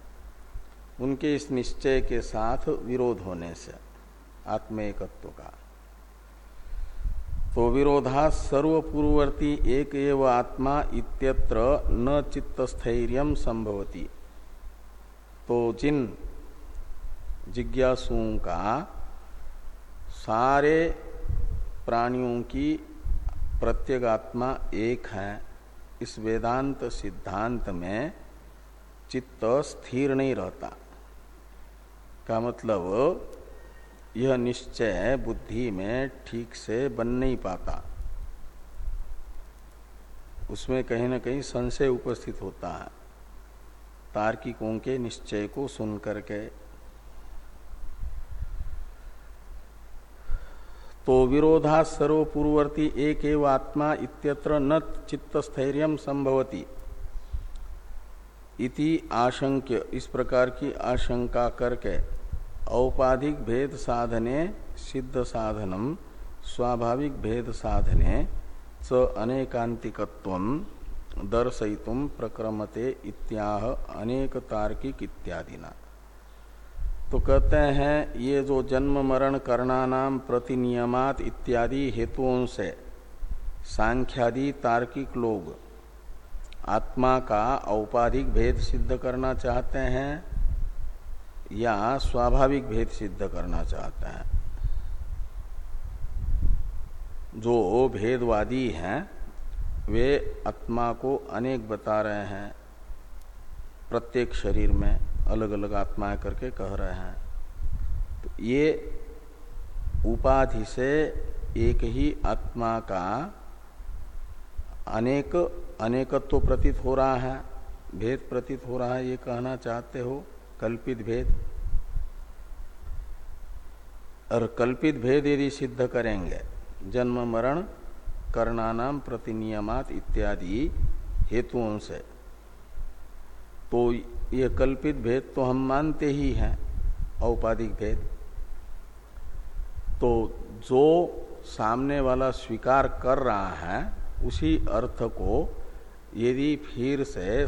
उनके इस निश्चय के साथ विरोध होने से आत्मेकत्व का। तो विरोधा सर्वपूर्ववर्ती एक एव आत्मा इत्यत्र न चित्त स्थैर्य संभवती। तो जिन जिज्ञासुओं का सारे प्राणियों की प्रत्येगात्मा एक है, इस वेदांत सिद्धांत में चित्त स्थिर नहीं रहता। का मतलब यह निश्चय बुद्धि में ठीक से बन नहीं पाता। उसमें कहीं ना कहीं संशय उपस्थित होता है। तार्किकों के निश्चय को सुन करके। तो विरोधा सर्वपूर्ववर्ती एक आत्मा इत्यत्र न चित्त स्थैर्य संभवती। इति आशंक्य, इस प्रकार की आशंका करके औपाधिक भेद साधने सिद्ध साधनम, स्वाभाविक भेद साधने च अनेकांतिकत्व दर्शयितुम प्रक्रमते इत्याह अनेक तार्किक इत्यादि ना तो कहते हैं, ये जो जन्म मरण करणानाम प्रतिनियमात इत्यादि हेतुओं से सांख्यादि तार्किक लोग आत्मा का औपाधिक भेद सिद्ध करना चाहते हैं या स्वाभाविक भेद सिद्ध करना चाहते हैं। जो भेदवादी हैं, वे आत्मा को अनेक बता रहे हैं। प्रत्येक शरीर में अलग अलग आत्माएँ करके कह रहे हैं। तो ये उपाधि से एक ही आत्मा का अनेक, अनेकत्व प्रतीत हो रहा है, भेद प्रतीत हो रहा है, ये कहना चाहते हो। कल्पित भेद। और कल्पित भेद यदि सिद्ध करेंगे, जन्म, मरण, करणानाम, प्रतिनियमात इत्यादि हेतुओं से तो ये कल्पित भेद तो हम मानते ही हैं, औपाधिक भेद। तो जो सामने वाला स्वीकार कर रहा है, उसी अर्थ को यदि फिर से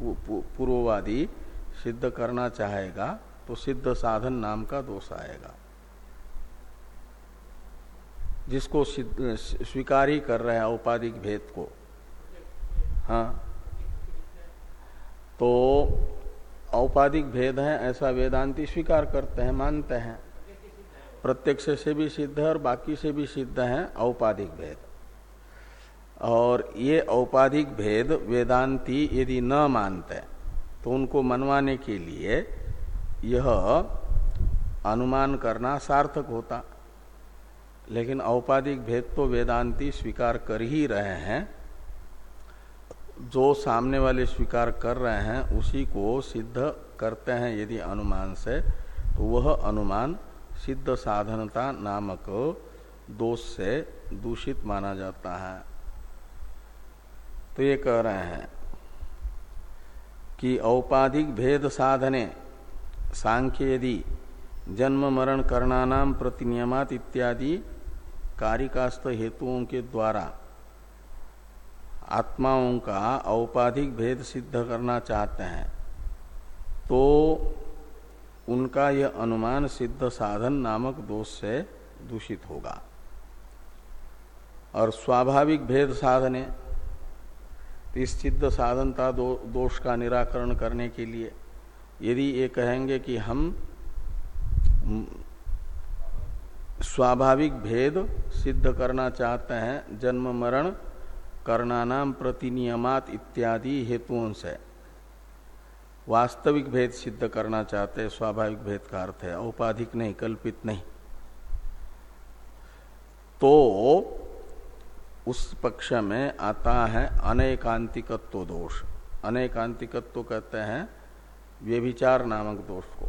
पूर्ववादी सिद्ध करना चाहेगा तो सिद्ध साधन नाम का दोष आएगा। जिसको स्वीकार ही कर रहे हैं औपाधिक भेद को। हाँ। तो औपाधिक भेद है, ऐसा वेदांति स्वीकार करते हैं, मानते हैं। प्रत्यक्ष से भी सिद्ध है और बाकी से भी सिद्ध है औपाधिक भेद। और ये औपाधिक भेद वेदांती यदि न मानते तो उनको मनवाने के लिए यह अनुमान करना सार्थक होता। लेकिन औपाधिक भेद तो वेदांती स्वीकार कर ही रहे हैं। जो सामने वाले स्वीकार कर रहे हैं, उसी को सिद्ध करते हैं यदि अनुमान से। तो वह अनुमान सिद्ध साधनता नामक दोष से दूषित माना जाता है। तो ये कह रहे हैं कि औपाधिक भेद साधने सांख्य यदि जन्म मरण करणानाम प्रतिनियमात इत्यादि कारिकास्त हेतुओं के द्वारा आत्माओं का औपाधिक भेद सिद्ध करना चाहते हैं तो उनका यह अनुमान सिद्ध साधन नामक दोष से दूषित होगा। और स्वाभाविक भेद साधने इस साधनता दो, दोष का निराकरण करने के लिए। यदि ये कहेंगे कि हम स्वाभाविक भेद सिद्ध करना चाहते हैं जन्म मरण करणानाम प्रतिनियमात इत्यादि हेतुओं से। वास्तविक भेद सिद्ध करना चाहते हैं स्वाभाविक भेद का अर्थ है औपाधिक नहीं कल्पित नहीं। तो उस पक्ष में आता है अनेकांतिकत्व दोष। अनेकांतिकत्व कहते हैं व्यभिचार नामक दोष को।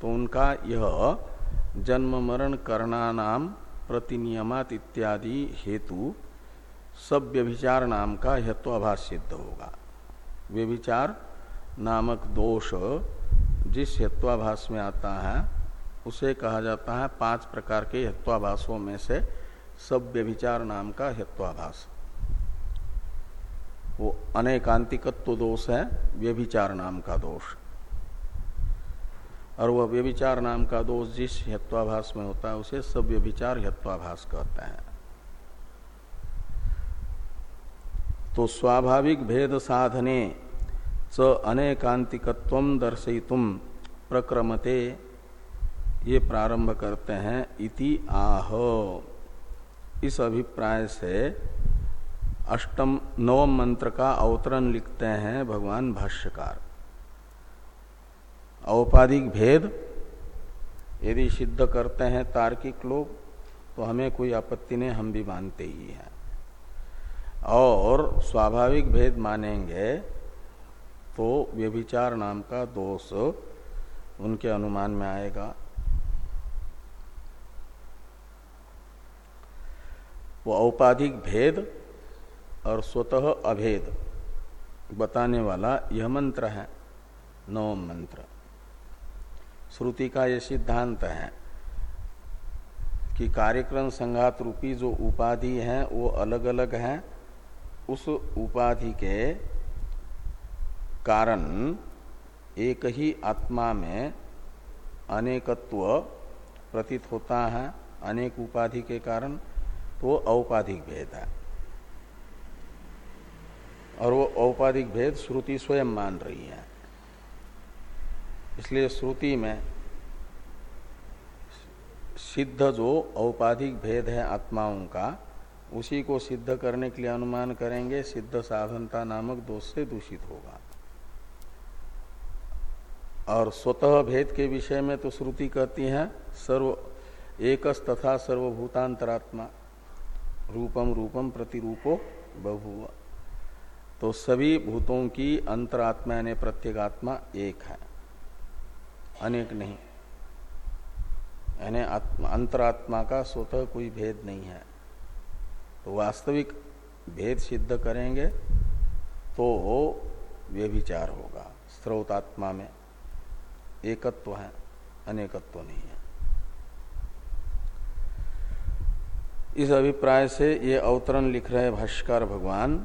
तो उनका यह जन्म मरण करना नाम, प्रतिनियमात इत्यादि हेतु सब व्यभिचार नाम का हेत्वाभास सिद्ध होगा। व्यभिचार नामक दोष जिस हेत्वाभास में आता है, उसे कहा जाता है पाँच प्रकार के हेत्वाभासों में से सब व्यभिचार नाम का हेत्वाभास। वो अनेकांतिकत्व दोष है, व्यभिचार नाम का दोष। और वह व्यभिचार नाम का दोष जिस हेत्वाभास में होता है, उसे सब व्यभिचार हेत्वाभास कहते हैं। तो स्वाभाविक भेद साधने च अनेकांतिकत्व दर्शयितुम प्रक्रमते, ये प्रारंभ करते हैं इति आह। इस अभिप्राय से अष्टम नवम मंत्र का अवतरण लिखते हैं भगवान भाष्यकार। औपाधिक भेद, यदि सिद्ध करते हैं तार्किक लोग तो हमें कोई आपत्ति नहीं, हम भी मानते ही हैं। और स्वाभाविक भेद मानेंगे तो व्यभिचार नाम का दोष उनके अनुमान में आएगा। वो औपाधिक भेद और स्वतः अभेद। बताने वाला यह मंत्र है, नवम मंत्र। श्रुति का ये सिद्धांत है कि कार्यक्रम संघात रूपी जो उपाधि है, वो अलग अलग है। उस उपाधि के कारण एक ही आत्मा में अनेकत्व प्रतीत होता है, अनेक उपाधि के कारण। तो वो औपाधिक भेद है। और वो औपाधिक भेद श्रुति स्वयं मान रही है। इसलिए श्रुति में सिद्ध जो औपाधिक भेद है आत्माओं का, उसी को सिद्ध करने के लिए अनुमान करेंगे, सिद्ध साधनता नामक दोष से दूषित होगा। और स्वतः भेद के विषय में तो श्रुति कहती है, सर्व एकस तथा सर्वभूतांतरात्मा। रूपम रूपम प्रतिरूपो बहु तो सभी भूतों की अंतरात्मा यानी प्रत्येगात्मा एक है। अनेक नहीं। यानी अंतरात्मा का स्वतः कोई भेद नहीं है। तो वास्तविक भेद सिद्ध करेंगे तो व्यभिचार होगा। स्रोतात्मा में एकत्व है, अनेकत्व नहीं है। इस अभिप्राय से ये अवतरण लिख रहे भाष्कर भगवान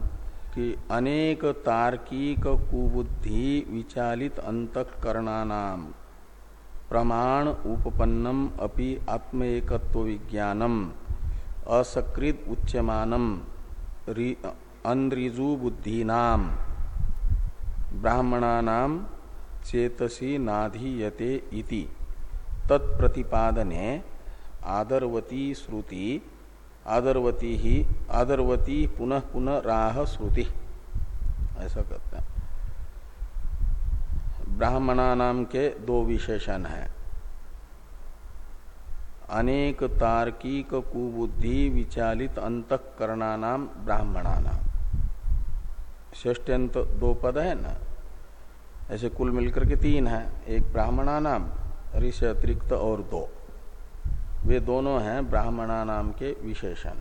कि अनेक तार्किक कुबुद्धि विचालित अंतकरणानाम प्रमाण उपपन्नम अपि आत्म एकत्व विज्ञानम असकृत उच्यमानम अनृजु बुद्धीनाम चेतसी नाधीयते तत्प्रतिपादने आदरवती श्रुति आदरवती ही, आदरवती पुनः पुनः राह श्रुति। ऐसा कहते हैं। ब्राह्मणा नाम के दो विशेषण है। अनेक तार्किक कुबुद्धि विचालित अंतकरणा नाम ब्राह्मणा नाम ष्टंत दो पद है ना? ऐसे कुल मिलकर के तीन है। एक ब्राह्मणा नाम ऋष अतिरिक्त और दो। वे दोनों हैं ब्राह्मणा नाम के विशेषण।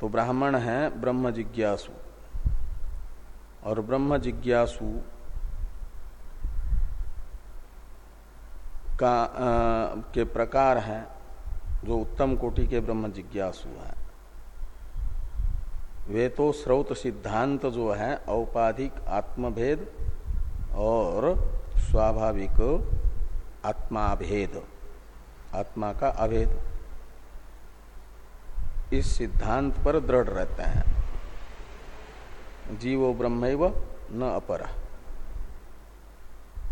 तो ब्राह्मण है ब्रह्म जिज्ञासु। और ब्रह्म जिज्ञासु का आ, के प्रकार हैं जो उत्तम कोटि के ब्रह्म जिज्ञासु हैं। वे तो स्रोत सिद्धांत जो है औपाधिक आत्मभेद और स्वाभाविक आत्माभेद आत्मा का अभेद। इस सिद्धांत पर दृढ़ रहते हैं। जीवो ब्रह्म न अपर।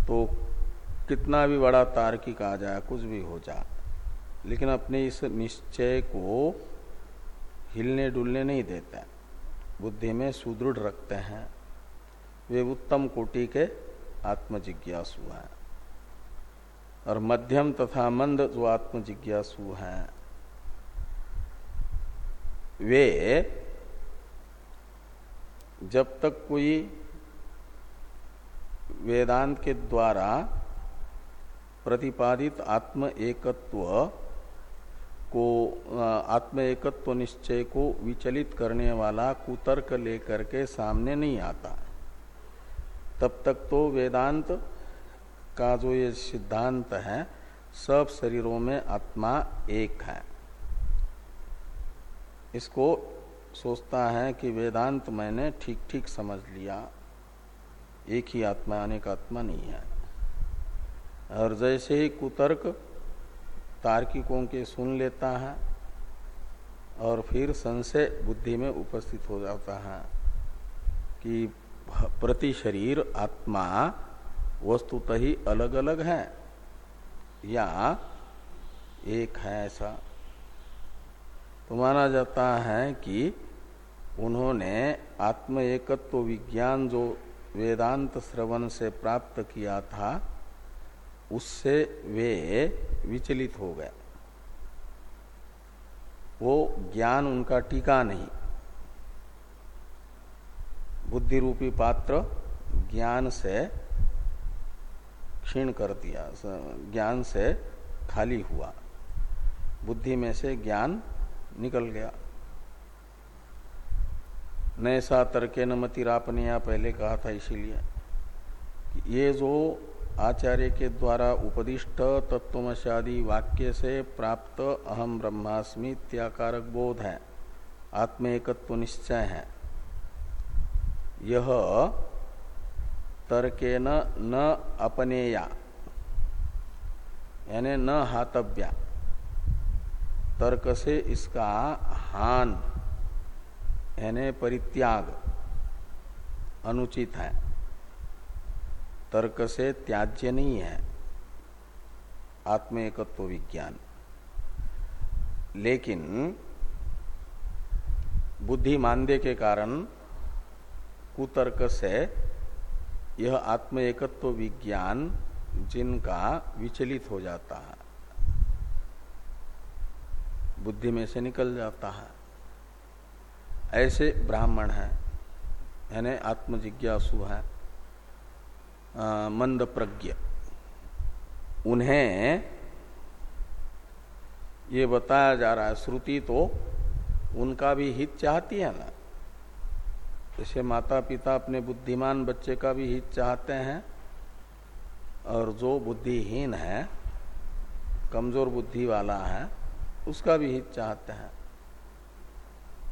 तो कितना भी बड़ा तार्किक आ जाए, कुछ भी हो जाए, लेकिन अपने इस निश्चय को हिलने डुलने नहीं देते। बुद्धि में सुदृढ़ रखते हैं। वे उत्तम कोटि के आत्मजिज्ञासु हैं। और मध्यम तथा मंद जो आत्मजिज्ञासु हैं, वे जब तक कोई वेदांत के द्वारा प्रतिपादित आत्म एकत्व को आत्म एकत्व निश्चय को विचलित करने वाला कुतर्क लेकर के सामने नहीं आता। तब तक तो वेदांत का जो ये सिद्धांत है, सब शरीरों में आत्मा एक है। इसको सोचता है कि वेदांत मैंने ठीक ठीक समझ लिया। एक ही आत्मा, अनेक आत्मा नहीं है। और जैसे ही कुतर्क तार्किकों के सुन लेता है और फिर संशय बुद्धि में उपस्थित हो जाता है कि प्रति शरीर आत्मा वस्तुतः ही अलग अलग है। या एक है ऐसा। तो माना जाता है कि उन्होंने आत्म एकत्व विज्ञान जो वेदांत श्रवण से प्राप्त किया था, उससे वे विचलित हो गए। वो ज्ञान उनका टीका नहीं। बुद्धि रूपी पात्र ज्ञान से क्षीण कर दिया ज्ञान से खाली हुआ। बुद्धि में से ज्ञान निकल गया। नैसा तर्के न मतिरापनिया पहले कहा था इसीलिए ये जो आचार्य के द्वारा उपदिष्ट तत्वमशादी वाक्य से प्राप्त अहम ब्रह्मास्मि त्याकारक बोध है आत्म एकत्व निश्चय है। यह तर्के न न अपनेया। यानी न हातव्या। तर्क से इसका हान, यानी परित्याग अनुचित है। तर्क से त्याज्य नहीं है। आत्म एकत्व विज्ञान। लेकिन बुद्धि मानदे के कारण कुतर्क से यह आत्म एकत्व विज्ञान जिनका विचलित हो जाता है, बुद्धि में से निकल जाता है। ऐसे ब्राह्मण है, यानी आत्मजिज्ञासु है मंद प्रज्ञ उन्हें ये बताया जा रहा है, श्रुति तो उनका भी हित चाहती है ना। जैसे माता पिता अपने बुद्धिमान बच्चे का भी हित चाहते हैं और जो बुद्धिहीन है, कमज़ोर बुद्धि वाला है, उसका भी हित चाहते हैं।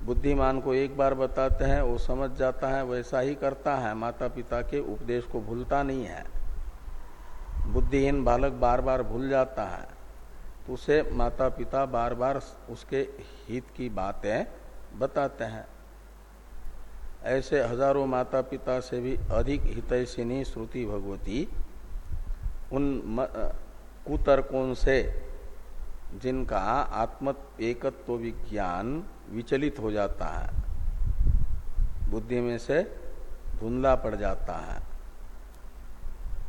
बुद्धिमान को एक बार बताते हैं, वो समझ जाता है, वैसा ही करता है। माता पिता के उपदेश को भूलता नहीं है। बुद्धिहीन बालक बार बार भूल जाता है। तो उसे माता पिता बार बार उसके हित की बातें बताते हैं। ऐसे हज़ारों माता पिता से भी अधिक हितैषिनी श्रुति भगवती, उन कुतर्कों से जिनका आत्म एकत्व विज्ञान विचलित हो जाता है, बुद्धि में से धुंधला पड़ जाता है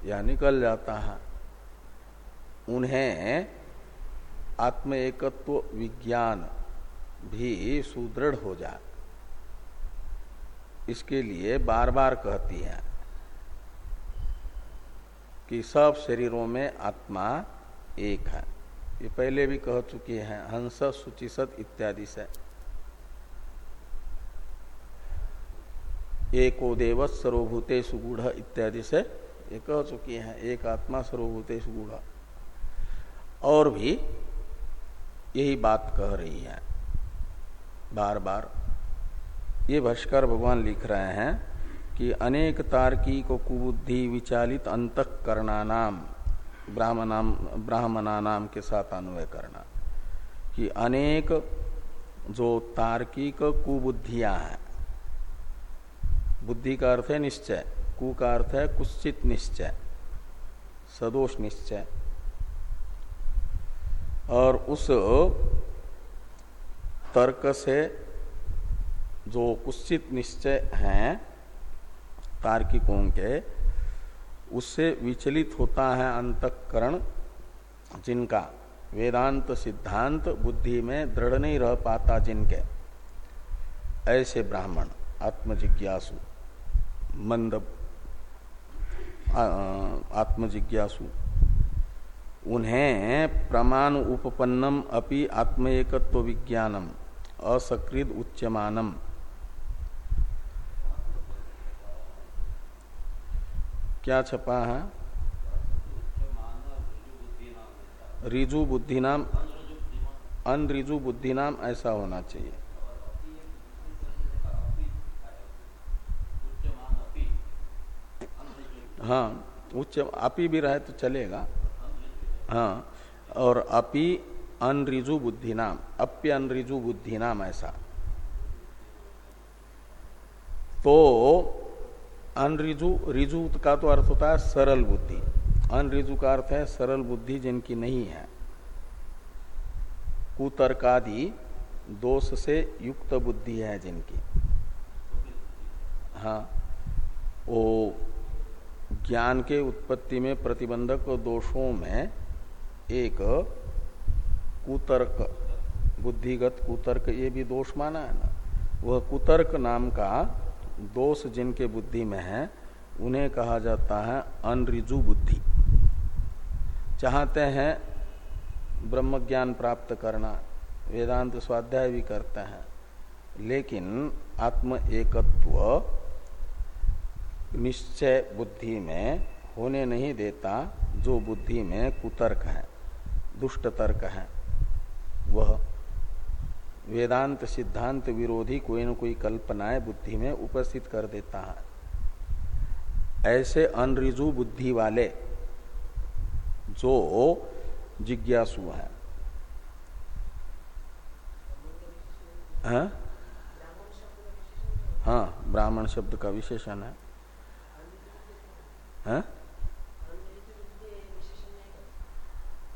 या निकल जाता है, उन्हें आत्म एकत्व विज्ञान भी सुदृढ़ हो जाए इसके लिए बार बार कहती है कि सब शरीरों में आत्मा एक है। ये पहले भी कह चुके हैं, हंस सुचिसत इत्यादि से। एको देव सर्वभूते सुगूढ़ इत्यादि से ये कह चुके हैं, एक आत्मा सर्वभूते सुगूढ़ और भी यही बात कह रही है बार बार ये भाष्कर भगवान लिख रहे हैं कि अनेक तार्किक कुबुद्धि विचालित अंतकरणा नाम ब्राह्मणाम ब्राह्मणा नाम के साथ अन्वय करना। कि अनेक जो तार्किक कुबुद्धियाँ हैं, बुद्धि का अर्थ है निश्चय, कु का अर्थ है कुश्चित निश्चय, सदोष निश्चय। और उस तर्क से जो कुश्चित निश्चय हैं, तार्किकों के, उससे विचलित होता है अंतकरण, जिनका वेदांत सिद्धांत बुद्धि में दृढ़ नहीं रह पाता जिनके। ऐसे ब्राह्मण, आत्मजिज्ञासु, मंद आत्मजिज्ञासु, उन्हें प्रमाण उपपन्नम अपि आत्म एकत्व विज्ञानम असकृत उच्यमानम। क्या छपा है? रिजु बुद्धि नाम अनरिजु बुद्धि नाम ऐसा होना चाहिए। हाँ उच्च अपी भी रहे तो चलेगा। हाँ और अपि अनरिजु बुद्धि नाम अप्य अनरिजु बुद्धि नाम ऐसा। तो अनरिजु, रिजु का तो अर्थ होता है सरल बुद्धि। अनरिजु का अर्थ है सरल बुद्धि जिनकी नहीं है। कुतर्कादि दोष से युक्त बुद्धि है जिनकी। हाँ वो ज्ञान के उत्पत्ति में प्रतिबंधक दोषों में एक कुतर्क, बुद्धिगत कुतर्क, ये भी दोष माना है ना। वह कुतर्क नाम का दोष जिनके बुद्धि में है, उन्हें कहा जाता है अनरिजु बुद्धि। चाहते हैं ब्रह्म ज्ञान प्राप्त करना, वेदांत स्वाध्याय भी करते हैं, लेकिन आत्म एकत्व निश्चय बुद्धि में होने नहीं देता, जो बुद्धि में कुतर्क है, दुष्ट तर्क है, वह वेदांत सिद्धांत विरोधी कोई न कोई कल्पनाएँ बुद्धि में उपस्थित कर देता है। ऐसे अनरिजु बुद्धि वाले जो जिज्ञासु हैं। है? हाँ ब्राह्मण शब्द का विशेषण है। है?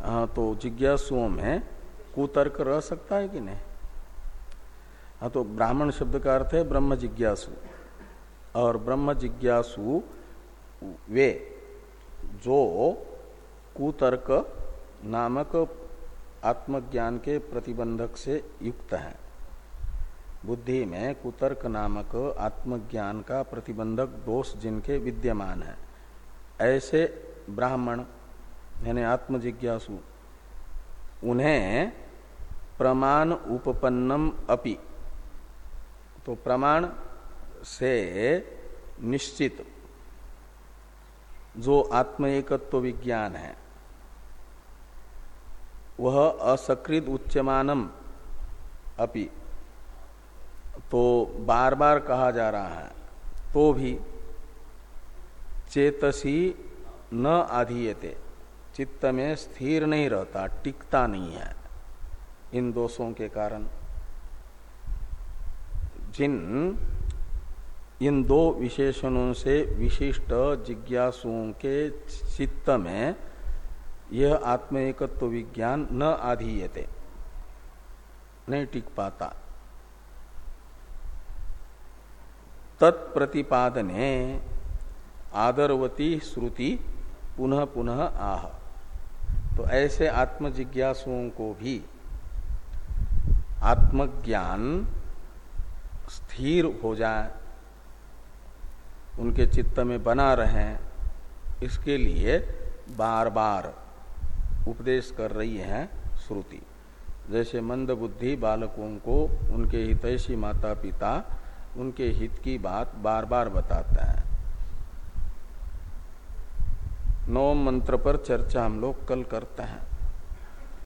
हाँ तो जिज्ञासुओं में कुतर्क रह सकता है कि नहीं? हाँ तो ब्राह्मण शब्द का अर्थ है ब्रह्म जिज्ञासु। और ब्रह्म जिज्ञासु वे, जो कुतर्क नामक आत्मज्ञान के प्रतिबंधक से युक्त हैं। बुद्धि में कुतर्क नामक आत्मज्ञान का प्रतिबंधक दोष जिनके विद्यमान है। ऐसे ब्राह्मण, यानी आत्मजिज्ञासु, उन्हें प्रमाण उपपन्नम अपि तो प्रमाण से निश्चित जो आत्म एकत्व विज्ञान है, वह असकृत उच्चमानम अपि तो बार बार कहा जा रहा है तो भी चेतसी न आधीयते, चित्त में स्थिर नहीं रहता, टिकता नहीं है इन दोषों के कारण। जिन इन दो विशेषणों से विशिष्ट जिज्ञासुओं के चित्त में यह आत्म एकत्व विज्ञान न आधीयते नहीं टिक पाता। तत्प्रतिपादने आदरवती श्रुति पुनः पुनः आह। तो ऐसे आत्मजिज्ञासुओं को भी आत्मज्ञान स्थिर हो जाए, उनके चित्त में बना रहे, इसके लिए बार बार उपदेश कर रही है श्रुति। जैसे मंद बुद्धि बालकों को उनके हितैषी माता पिता उनके हित की बात बार बार बताता है। नौ मंत्र पर चर्चा हम लोग कल करते हैं।